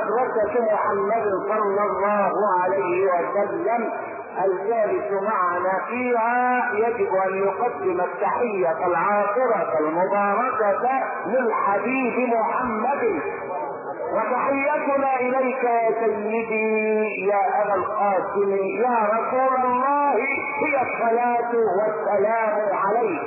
مدرسة محمد صلى الله عليه وسلم الجالس معنا فيها. يجب أن يقدم التحية العاطرة المباركة للحبيب محمد. وتحيتنا إليك يا سيدي يا أبا القاسم. يا رسول الله هي الصلاة والسلام عليك.